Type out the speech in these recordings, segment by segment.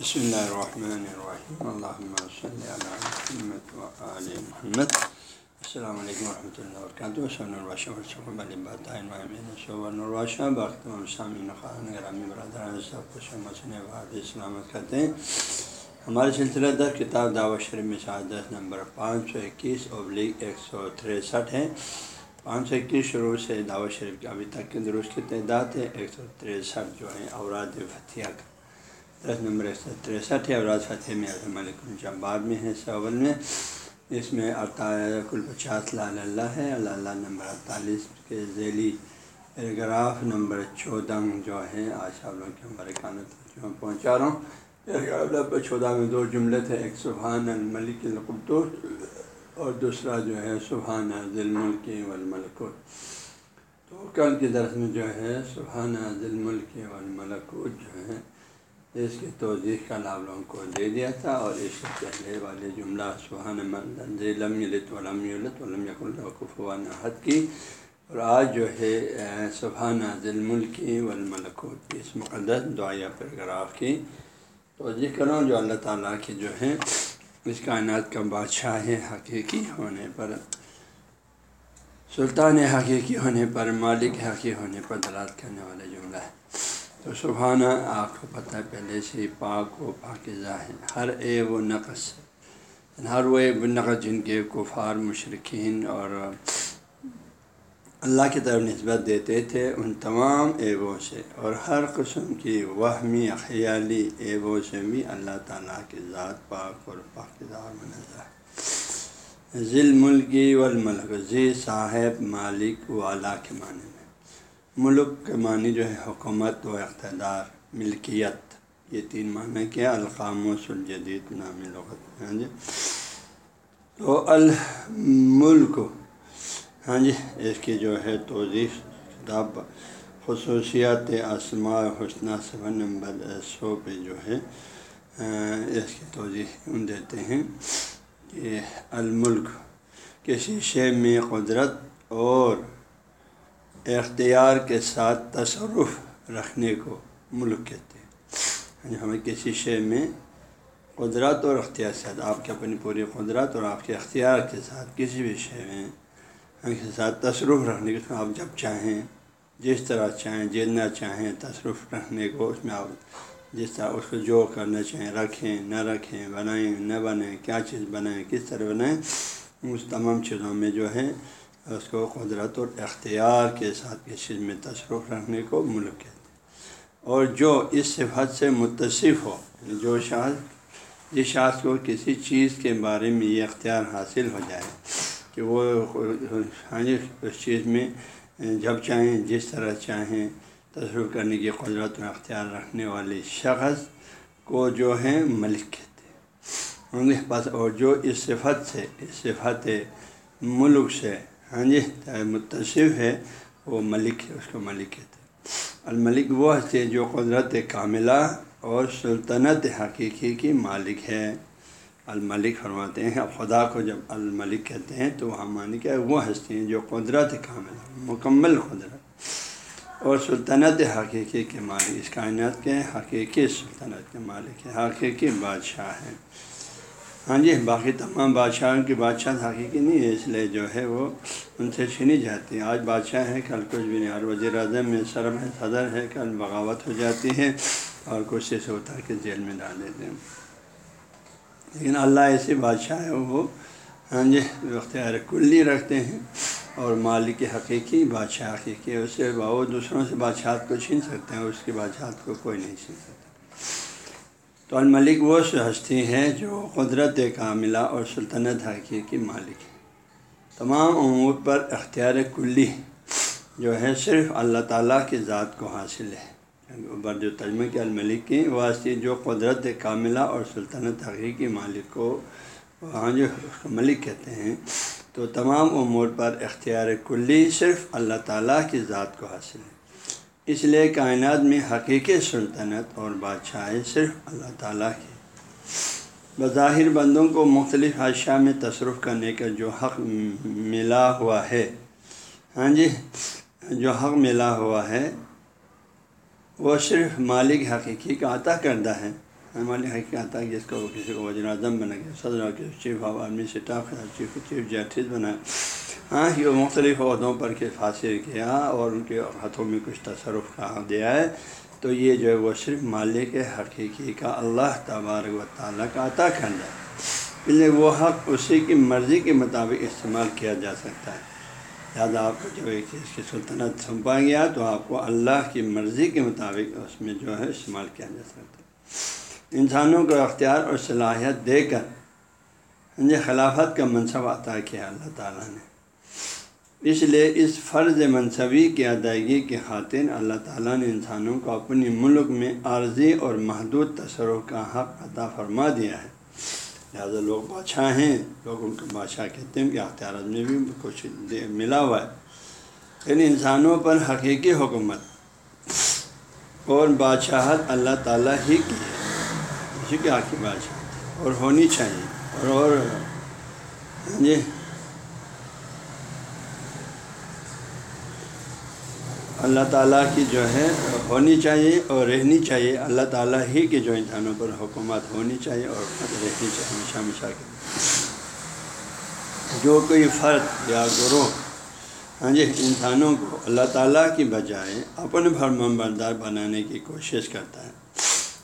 بسم اللہ الرحمن الرحیم اللہ صلی محمد و آل محمد السلام علیکم ورحمۃ اللہ وبرکاتہ سن الباشہ الباشہ باقی تمام سامعین خان گرامی برادران سب کو شمسن واد سلامت کرتے ہیں ہمارے سلسلہ در کتاب دعوت شریف میں شہادت نمبر پانچ سو اکیس ابلیغ ایک سو تریسٹھ ہے پانچ سو اکیس شروع سے دعوت شریف کی ابھی تک کے درست کی تعداد ہے ایک سو تریسٹھ جو ہے اوراد فتح کا دس نمبر ایک سو تریسٹھ ہے اوراد فتح میں ملک الجبار میں ہے سول میں۔ اس میں کل پچاس لال اللہ ہے اللہ اللہ نمبر اڑتالیس کے ذیلی پیراگراف نمبر چودہ جو ہے، آج آپ لوگ کے برکانہ جو پہنچا رہا ہوں۔ پیراگراف چودہ میں دو جملے تھے، ایک سبحان الملک القدس اور دوسرا جو ہے، سبحان ذیل ملک والملکوت تو کل کی درس میں جو ہے، سبحان ذیل ملک والملکوت جو ہے اس کی توضیح کا آپ لوگوں کو دے دیا تھا اور اس سے پہلے والے جملہ سبحان ذیلم یلت ولم یلت ولم یق القفوان حد کی۔ اور آج جو ہے سبحان ذیل ملک والملکوت کی اس مقدس دعائیہ پیراگراف کی توضیح کروں جو اللہ تعالیٰ کی جو ہے اس کائنات کا بادشاہ حقیقی ہونے پر۔ سلطان حقیقی ہونے پر، مالک حقیقی ہونے پر دلالت کرنے والا جملہ ہے۔ تو سبحانہ آپ کو پتہ پہلے سے ہی پاک و پاکزہ ہے ہر اے و نقص، ہر وہ نقص جن کے کفار مشرقین اور اللہ کی طرف نسبت دیتے تھے، ان تمام ایبوں سے۔ اور ہر قسم کی وہمی، خیالی ایبوں سے بھی اللہ تعالیٰ کی ذات پاک اور پاکزار منظر ہے۔ ذیل ملکی والملک، ذی صاحب، مالک والا کے معنی۔ میں ملک کے معنی جو ہے حکومت و اقتدار، ملکیت، یہ تین معنی کیا القام و سلجدید نام لغت ہاں جی؟ تو الملک ہاں جی اس کی جو ہے توضیح کتاب خصوصیات اسماء حسنہ صفحہ نمبر سو پہ جو ہے اس کی توضیح دیتے ہیں کہ الملک کسی شے میں قدرت اور اختیار کے ساتھ تصرف رکھنے کو ملک کہتے ہیں۔ یعنی ہمیں کسی شے میں قدرت اور اختیار کے ساتھ، آپ کے اپنی پوری قدرت اور آپ کے اختیار کے ساتھ کسی بھی شے میں کے ساتھ تصرف رکھنے کو آپ جب چاہیں، جس طرح چاہیں، جتنا چاہیں تصرف رکھنے کو، اس میں آپ جس طرح اس کو جو کرنا چاہیں، رکھیں، نہ رکھیں، بنائیں، نہ بنائیں، کیا چیز بنائیں، کس طرح بنائیں، اس تمام چیزوں میں جو ہے اس کو قدرت اور اختیار کے ساتھ کسی چیز میں تصرف رکھنے کو ملک کہتے ہیں۔ اور جو اس صفت سے متصف ہو یعنی جو شخص جس شخص کو کسی چیز کے بارے میں یہ اختیار حاصل ہو جائے کہ وہ یعنی اس چیز میں جب چاہیں، جس طرح چاہیں تصرف کرنے کی قدرت اور اختیار رکھنے والے شخص کو جو ہے ملک کہتے ہیں۔ ان کے پاس اور جو اس صفت سے، اس صفت ملک سے ہاں جی متصف ہے، وہ ملک ہے، اس کو ملک کہتے ہیں الملک وہ ہستی جو قدرت کاملہ اور سلطنت حقیقی کی مالک ہے۔ الملک فرماتے ہیں، اب خدا کو جب الملک کہتے ہیں تو وہاں معنی کیا وہ ہستی ہیں جو قدرت کامل مکمل قدرت اور سلطنت حقیقی کے مالک، اس کائنات کے حقیقی سلطنت کے مالک ہے حقیقی بادشاہ ہیں۔ ہاں جی باقی تمام بادشاہوں کی بادشاہ حقیقی نہیں ہے، اس لیے جو ہے وہ ان سے چھینی جاتی ہے آج بادشاہ ہے کل کچھ بھی نہیں۔ اور وزیر اعظم میں سرم ہے، صدر ہے، کل بغاوت ہو جاتی ہے اور کچھ سے اتار کے جیل میں ڈال دیتے ہیں۔ لیکن اللہ ایسے بادشاہ ہے، وہ ہاں جی اختیار کلی رکھتے ہیں اور مالک حقیقی بادشاہ حقیقی اس سے وہ دوسروں سے بادشاہت کو چھین سکتے ہیں، اس کی بادشاہت کو کوئی نہیں چھین سکتا۔ تو الملک وہ ہستی ہے جو قدرت کاملہ اور سلطنت حقیقی مالک ہے تمام امور پر اختیار کلی جو ہے صرف اللہ تعالیٰ کی ذات کو حاصل ہے۔ اوپر جو ترجمہ کے الملک کی واسطے جو قدرت کاملہ اور سلطنت حقیقی مالک کو وہاں جو ملک کہتے ہیں، تو تمام امور پر اختیار کلی صرف اللہ تعالیٰ کی ذات کو حاصل ہے۔ اس لیے کائنات میں حقیقی سلطنت اور بادشاہی صرف اللہ تعالیٰ کی۔ بظاہر بندوں کو مختلف اشیاء میں تصرف کرنے کا جو حق ملا ہوا ہے۔ ہاں جی جو حق ملا ہوا ہے، وہ صرف مالک حقیقی کا عطا کردہ ہے۔ ہاں، ہماری حقیقت ہے جس کو؟ کسی کو وزیر اعظم بنا کے صدر کے chief of army staff chief chief justice بنایا ہاں یہ مختلف عہدوں پر کے فاصل کیا اور ان کے ہاتھوں میں کچھ تصرف کہاں دیا ہے۔ تو یہ جو ہے وہ صرف مالک حقیقی کا اللہ تبارک و تعالیٰ کا عطا کرنا ہے۔ اس لیے وہ حق اسی کی مرضی کے مطابق استعمال کیا جا سکتا ہے۔ لہٰذا آپ کو جو ایک چیز کی سلطنت سونپا گیا تو آپ کو اللہ کی مرضی کے مطابق اس میں جو ہے استعمال کیا جا سکتا ہے۔ انسانوں کو اختیار اور صلاحیت دے کر خلافت کا منصب عطا کیا اللہ تعالیٰ نے۔ اس لیے اس فرض منصبی کی ادائیگی کی خاطر اللہ تعالیٰ نے انسانوں کو اپنی ملک میں عارضی اور محدود تصرف کا حق عطا فرما دیا ہے۔ لہٰذا لوگ بادشاہ ہیں۔ لوگ ان کو بادشاہ کہتے ہیں کہ اختیارات میں بھی کچھ ملا ہوا ہے۔ لیکن انسانوں پر حقیقی حکومت اور بادشاہت اللہ تعالیٰ ہی کی ہے۔ اسی کی آخری بادشاہ اور ہونی چاہیے۔ اور اور ہاں جی۔ اللہ تعالیٰ کی جو ہے ہونی چاہیے اور رہنی چاہیے۔ اللہ تعالیٰ ہی کی جو انسانوں پر حکومت ہونی چاہیے اور رہنی چاہیے، ہمیشہ ہمیشہ کے جو کوئی فرد یا گروہ ہاں جی انسانوں کو اللہ تعالیٰ کی بجائے اپنے فرمان بردار بنانے کی کوشش کرتا ہے،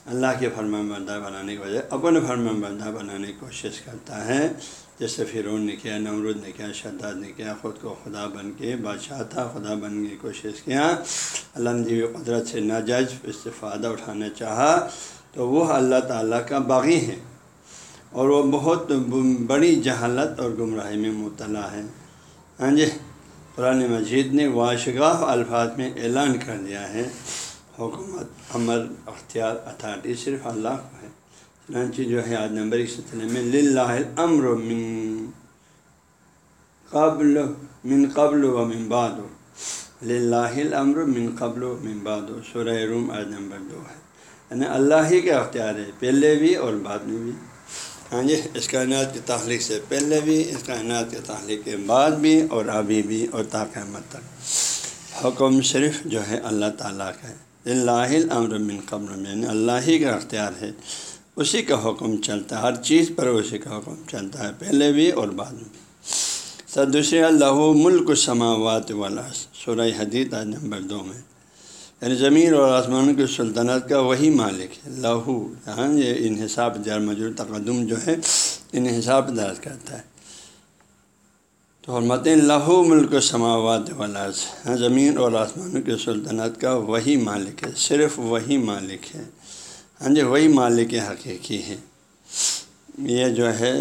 اللہ کے فرمان بردار بنانے کی بجائے اپنے فرمان بردار بنانے کی کوشش کرتا ہے جیسے فرعون نے کیا، نمرود نے کیا، شداد نے کیا، خود کو خدا بن کے، بادشاہ تھا، خدا بن کی کوشش کیا۔ اللہ جی قدرت سے ناجائز استفادہ اٹھانا چاہا۔ تو وہ اللہ تعالیٰ کا باغی ہے اور وہ بہت بڑی جہالت اور گمراہی میں مبتلا ہے ہاں جی قرآن مجید نے واشگاہ الفاظ میں اعلان کر دیا ہے۔ حکومت، عمل، اختیار، اتھارٹی صرف اللہ کو ہے۔ چنانچہ جو ہے آج نمبر ایک سلسلے میں للہ الامر من قبل من قبل و من بعد. للہ الامر من قبل و من بعد. سورہ روم آج نمبر دو ہے۔ یعنی اللہ ہی کا اختیار ہے، پہلے بھی اور بعد میں بھی۔ ہاں جی اس کائنات کی تخلیق سے پہلے بھی، اس کائنات کے تخلیق کے بعد بھی اور ابھی بھی اور تاقیمت تک۔ حکم صرف جو ہے اللہ تعالیٰ کا ہے۔ اللہ الامر من قبل یعنی اللہ ہی کا اختیار ہے۔ اسی کا حکم چلتا ہے، ہر چیز پر اسی کا حکم چلتا ہے، پہلے بھی اور بعد میں۔ بھی سر دوسرے اللہ ملک سماوات والا سورہ حدیث آج نمبر دو میں۔ یعنی زمین اور آسمان کی سلطنت کا وہی مالک ہے، لہو۔ یہاں یہ انحصاب جار مجور تقدم جو ہے انحصاب درج کرتا ہے۔ تو حرمت لہو ملک سماوات والا ہاں زمین اور آسمانوں کی سلطنت کا وہی مالک ہے، صرف وہی مالک ہے۔ ہاں جی وہی مالک حقیقی ہے یہ جو ہے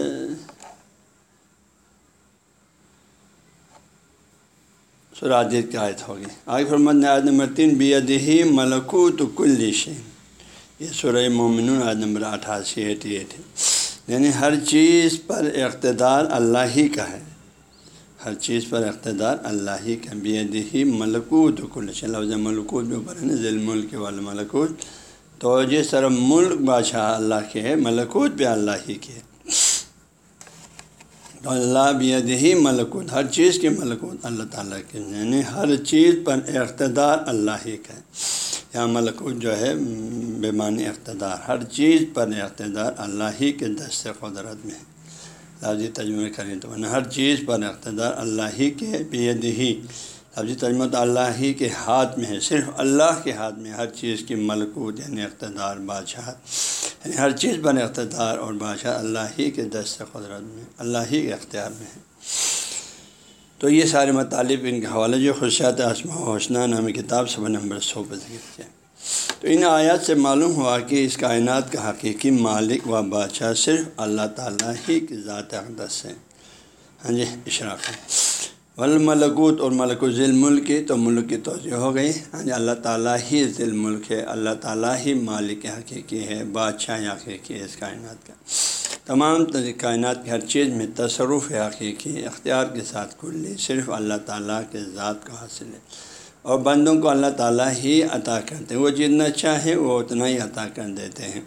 سراجد کی آیت ہوگی۔ آگے فرمت نے نمبر تین بیدہی ملکوت کل شین یہ سورہ مومن آج نمبر اٹھاسی ایٹی ایٹ ہے یعنی ہر چیز پر اقتدار اللہ ہی کا ہے۔ ہر چیز پر اقتدار اللہ ہی کا بیدہی ملکوت کل شین لفظ ملکوت بھی اوپر ہے نا ذیل ملک والا ملکوت تو جس طرح ملک بادشاہ اللہ کے ہے، ملکوت بھی اللہ ہی کے تو اللہ بھی ہی ملکوت، ہر چیز کے ملکوت اللہ تعالیٰ کے یعنی ہر چیز پر اقتدار اللہ ہی کا ہے۔ یہاں ملکوت جو ہے بیمانی اقتدار، ہر چیز پر اقتدار اللہ ہی کے دست قدرت میں ہے۔ لفظی تجمہ کریں تو یعنی ہر چیز پر اقتدار اللہ ہی کے بید ہی۔ لفظی جی تجمت اللہ ہی کے ہاتھ میں ہے، صرف اللہ کے ہاتھ میں ہر چیز کی ملکوت یعنی اقتدار، بادشاہ یعنی ہر چیز پر اقتدار اور بادشاہ اللہ ہی کے دست قدرت میں، اللہ ہی کے اختیار میں ہے۔ تو یہ سارے مطالب ان کے حوالے جو خصوصیات آسما حوصلہ نامی کتاب سب نمبر سو پر ذکر کیا۔ تو ان آیات سے معلوم ہوا کہ اس کائنات کا حقیقی مالک و بادشاہ صرف اللہ تعالیٰ ہی کی ذات اقدس ہے۔ ہاں جی اشراق ہے۔ والملکوت اور ملک ذیل ملک کی تو ملک کی توجہ ہو گئی۔ ہاں جی اللہ تعالیٰ ہی ذیل ملک ہے، اللہ تعالیٰ ہی مالک حقیقی ہے، بادشاہ حقیقی ہے اس کائنات کا۔ تمام کائنات کی ہر چیز میں تصرف حقیقی اختیار کے ساتھ کلی صرف اللہ تعالیٰ کے ذات کا حاصل ہے۔ اور بندوں کو اللہ تعالیٰ ہی عطا کرتے ہیں۔ وہ جتنا چاہے وہ اتنا ہی عطا کر دیتے ہیں۔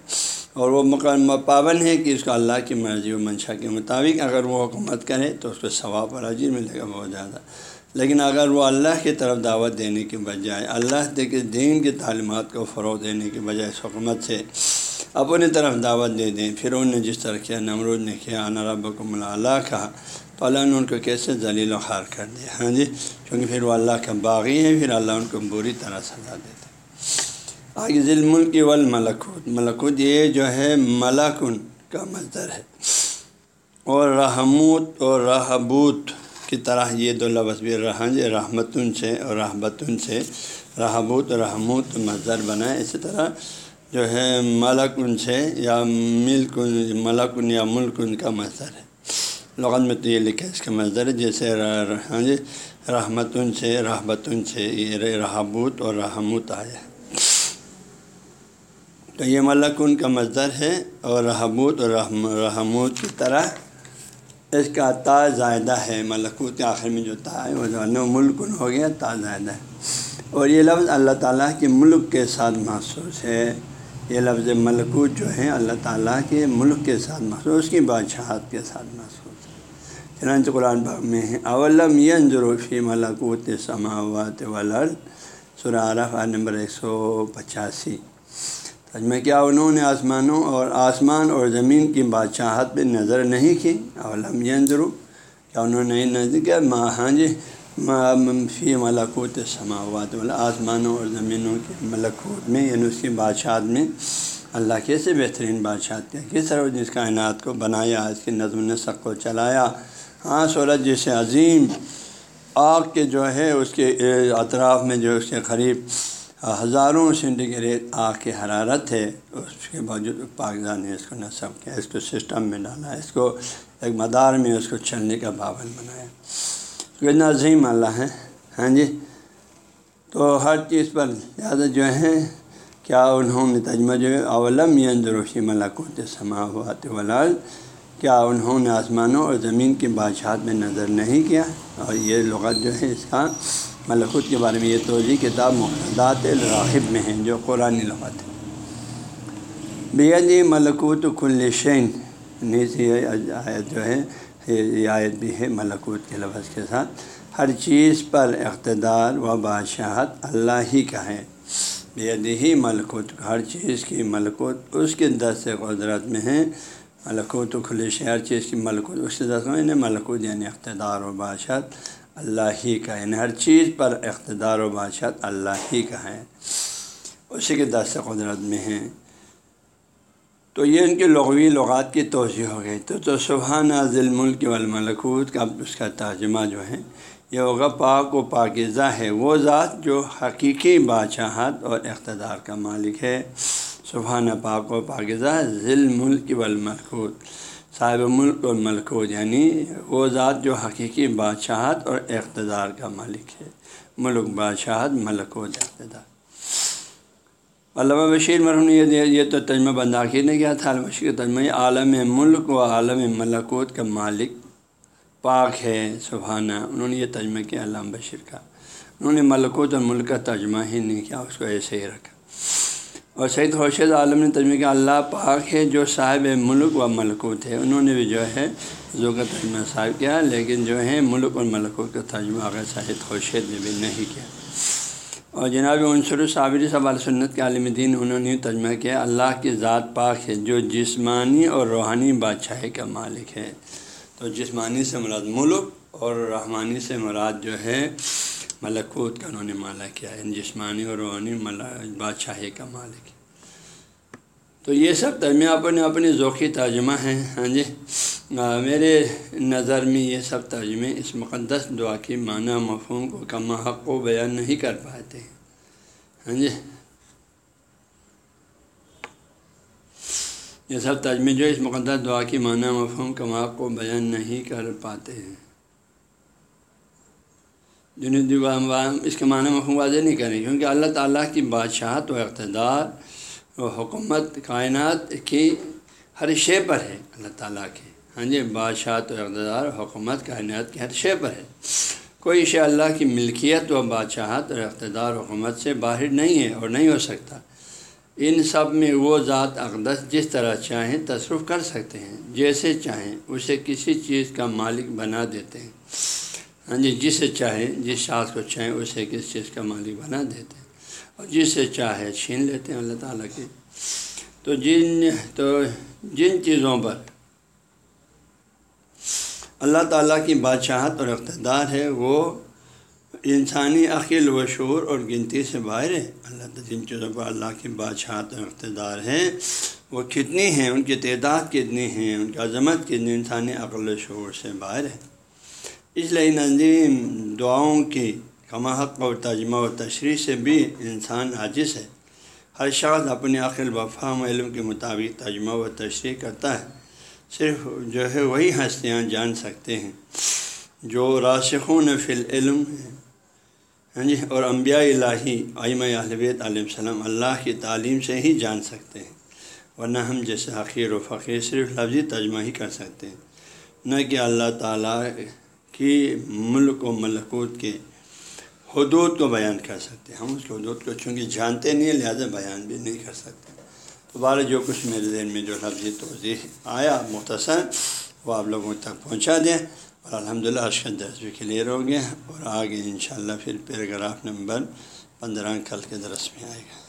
اور وہ مقام پابند ہے کہ اس کو اللہ کی مرضی و منشا کے مطابق اگر وہ حکومت کرے تو اس کو ثواب اور عجیب ملے گا بہت زیادہ۔ لیکن اگر وہ اللہ کی طرف دعوت دینے کے بجائے اللہ کے دین کی تعلیمات کو فروغ دینے کے بجائے اس حکومت سے اپنی طرف دعوت دے دیں، پھر انہوں نے جس طرح کیا، نمرود نے کیا رب کو ملا کہا۔ تو اللہ نے ان کو کیسے ذلیل و خار کر دیا۔ ہاں جی کیونکہ پھر وہ اللہ کا باغی ہے پھر اللہ ان کو بری طرح سزا دیتے آگے ذیل ملک ول ملکوت ملکوت یہ جو ہے ملکن کا مظر ہے۔ اور رحموت اور رحبوت کی طرح یہ دو لفظ بھی رہا جی رحمتن سے اور رحبتن سے۔ رحبوت رحموت مظر بنائے اسی طرح جو ہے، ملکن سے یا ملکن ملکن یا ملکن کا مظر ہے۔ لغت میں تو یہ لکھا ہے اس کا مظر ہے جیسے ہاں جی رحمتن سے رحبتن سے یہ رحبوت اور رحموت آیا تو یہ ملکن کا مظر ہے اور رحبوت اور رحموت کی طرح اس کا تا زائدہ ہے۔ ملکوت کے آخر میں جو تا ہے، وہ جو ملکن ہو گیا، تا زائدہ ہے۔ اور یہ لفظ اللہ تعالیٰ کے ملک کے ساتھ محسوس ہے۔ یہ لفظ ملکوت جو ہے، اللہ تعالیٰ کے ملک کے ساتھ محسوس اس کی بادشاہت کے ساتھ محسوس چنانچہ قرآن باغ میں ہے۔ اولم ینظروفی ملکوت سماوات ولر سرعرف نمبر ایک سو پچاسی۔ میں کیا انہوں نے آسمانوں اور آسمان اور زمین کی بادشاہت پہ نظر نہیں کی؟ علم ینظرو کیا انہوں نے نظر کیا؟ ماں ہاں جی فی ملاکوت سماوات والا آسمانوں اور زمینوں کے ملکوت میں یعنی اس کی بادشاہت میں۔ اللہ کیسے بہترین بادشاہت کیا؟ کس طرح جس کائنات کو بنایا، اس کی نظم نسق کو چلایا ہاں سورج جیسے عظیم آگ کے جو ہے، اس کے اطراف میں جو اس کے قریب ہزاروں سینٹیگریڈ آگ کی حرارت ہے۔ اس کے باوجود پاکستان نے اس کو نصب کیا، اس کو سسٹم میں ڈالا، اس کو ایک مدار میں اس کو چلنے کا بابل بنایا۔ اتنا عظیم اللہ ہے۔ ہاں جی۔ تو ہر چیز پر زیادہ جو ہے، کیا انہوں نے تجمہ جو ہے، اولم یندروشی ملاکوت سما ہوا ولال کیا انہوں نے آسمانوں اور زمین کی بادشاہت میں نظر نہیں کیا؟ اور یہ لغت جو ہے اس کا ملکوت کے بارے میں یہ توضیع کتاب محدات الراحب میں ہیں جو قرآن لغت ہے۔ بے ملکوت کل شین نیز یہ آیت جو ہے، یہ آیت بھی ہے ملکوت کے لفظ کے ساتھ۔ ہر چیز پر اقتدار و بادشاہت اللہ ہی کا ہے۔ بے ہی ملکوت، ہر چیز کی ملکوت اس کے دس قدرت میں ہے۔ ملکوت و کھلش ہر چیز کی ملکوت اس کے دس میں ملکوت یعنی اقتدار و بادشاہت اللہ ہی کا یعنی ہر چیز پر اقتدار و بادشاہت اللہ ہی کا ہے۔ اسی کے دس قدرت میں ہیں۔ تو یہ ان کے لغوی لغات کی توضیع ہو گئی۔ تو تو سبحانہ ذیل ملک والملکوت کا اس کا ترجمہ جو ہے، یہ ہوگا پاک و پاکزہ ہے۔ وہ ذات جو حقیقی بادشاہت اور اقتدار کا مالک ہے۔ سبحانہ پاک و پاکزہ ذیل ملک والملکوت، صاحب ملک اور ملکوت یعنی وہ ذات جو حقیقی بادشاہت اور اقتدار کا مالک ہے۔ ملک، بادشاہت، ملکوت، اقتدار۔ علامہ بشیر مرحوم نے یہ تو تجمہ بنداخی نے کیا تھا بشیر کا تجمہ عالم ملک و عالم ملکوت کا مالک پاک ہے سبحانہ انہوں نے یہ تجمہ کیا علامہ بشیر کا۔ انہوں نے ملکوت اور ملک کا ترجمہ ہی نہیں کیا، اس کو ایسے ہی رکھا۔ اور سعید خورشید عالم نے تجمہ کہ اللہ پاک ہے جو صاحب ملک و ملکوت ہے۔ انہوں نے بھی جو ہے ذو کا ترجمہ صاحب کیا، لیکن جو ہے ملک اور ملکوت کا ترجمہ اگر سعید خورشید نے بھی نہیں کیا۔ اور جناب عنصر صابری صاحب علیہ سنت کے عالم دین، انہوں نے ترجمہ کیا، اللہ کی ذات پاک ہے جو جسمانی اور روحانی بادشاہی کا مالک ہے۔ تو جسمانی سے مراد ملک اور رحمانی سے مراد جو ہے ملکوت کا انہوں نے مالا کیا ہے، جسمانی اور روحانی ملا، بادشاہی کا مالک۔ تو یہ سب ترجمہ اپنے اپنے ذوقی ترجمہ ہیں۔ ہاں جی۔ میرے نظر میں یہ سب ترجمے اس مقدس دعا کی معنی مفہوم کو کم حق و بیان نہیں کر پاتے۔ ہاں جی۔ یہ سب ترجمے جو اس مقدس دعا کی معنی مفہوم کم حق و بیان نہیں کر پاتے ہیں۔ جنہیں اس کے معنی مفہوم واضح نہیں کریں کیونکہ اللہ تعالیٰ کی بادشاہت و اقتدار و حکومت کائنات کی ہر شے پر ہے، اللہ تعالیٰ کے ہاں جی بادشاہت و اقتدار حکومت کائنات کی ہر شے پر ہے۔ کوئی شے اللہ کی ملکیت و بادشاہت اور اقتدار حکومت سے باہر نہیں ہے اور نہیں ہو سکتا۔ ان سب میں وہ ذات اقدس جس طرح چاہیں تصرف کر سکتے ہیں، جیسے چاہیں، اسے کسی چیز کا مالک بنا دیتے ہیں۔ ہاں جی جسے چاہے، جس شاخ کو چاہیں اسے کس چیز کا مالک بنا دیتے ہیں۔ اور جسے چاہے، چھین لیتے ہیں اللہ تعالیٰ کے۔ تو جن تو جن چیزوں پر اللہ تعالیٰ کی بادشاہت اور اقتدار ہے، وہ انسانی عقل و شعور اور گنتی سے باہر ہے اللہ تعالیٰ جن چیزوں پر اللہ کی بادشاہت اور اقتدار ہے، وہ کتنی ہیں؟ ان کی تعداد کتنی ہیں؟ ان کی عظمت کتنی؟ انسانی عقل و شعور سے باہر ہے اس لیے نظیم دعاؤں کی کماحق اور ترجمہ و تشریح سے بھی انسان عاجز ہے۔ ہر شخص اپنی عقل و علم کے مطابق ترجمہ و تشریح کرتا ہے۔ صرف جو ہے وہی ہستیاں جان سکتے ہیں جو راسخون فی العلم ہیں۔ ہاں جی اور انبیاء الہی آئمہ البیت علیہ السلام اللہ کی تعلیم سے ہی جان سکتے ہیں۔ ورنہ ہم جیسے حقیر و فقیر صرف لفظی ترجمہ ہی کر سکتے ہیں۔ نہ کہ اللہ تعالیٰ کی ملک و ملکوت کے حدود کو بیان کر سکتے ہیں۔ ہم اس کے حدود کو چونکہ جانتے نہیں ہیں، لہٰذا بیان بھی نہیں کر سکتے۔ دوبارہ جو کچھ میرے ذہن میں جو لفظی توضیح آیا مختصر، وہ آپ لوگوں تک پہنچا دیں۔ اور الحمد للہ کا درس بھی کلیئر ہو گیا اور آگے انشاءاللہ پھر پیراگراف نمبر پندرہ کل کے درس میں آئے گا۔